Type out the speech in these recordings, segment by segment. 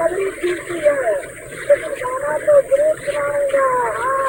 है लेकिन गाना तो जरूर सुनाऊंगा हाँ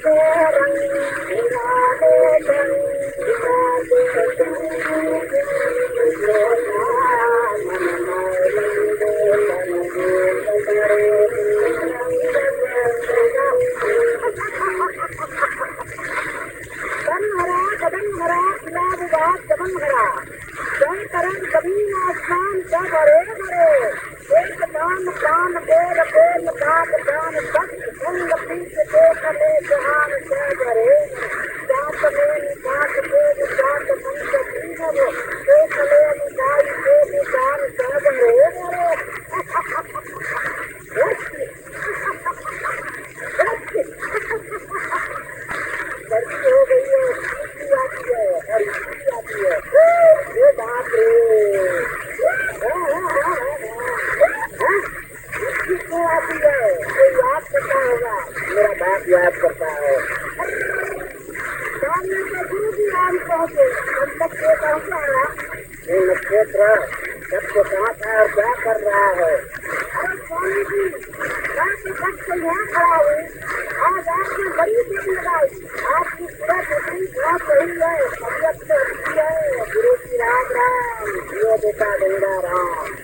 कदम हरा कदम हरा जय करम कबीर आसमान सब हरे हरे एक दान कान बेर बेल काट दान सख्त संग पीत देख ले जहान जय हरे जात में निकाट देव जात मंत दीनव देख ले निकाई दे निकान हरे गर्मी हो गई है आती है मेरा बाप याद करता है। ये नक्षत्र सबको कहाँ था और क्या कर रहा है? अरे स्वामी जी काफ़ी यहाँ खड़ा हूँ। आज आपने बड़ी देर लगाई। आपकी पूरा है। तबियत तो अच्छी है। गुरु जी राम राम। जियो बेटा गंगा राम।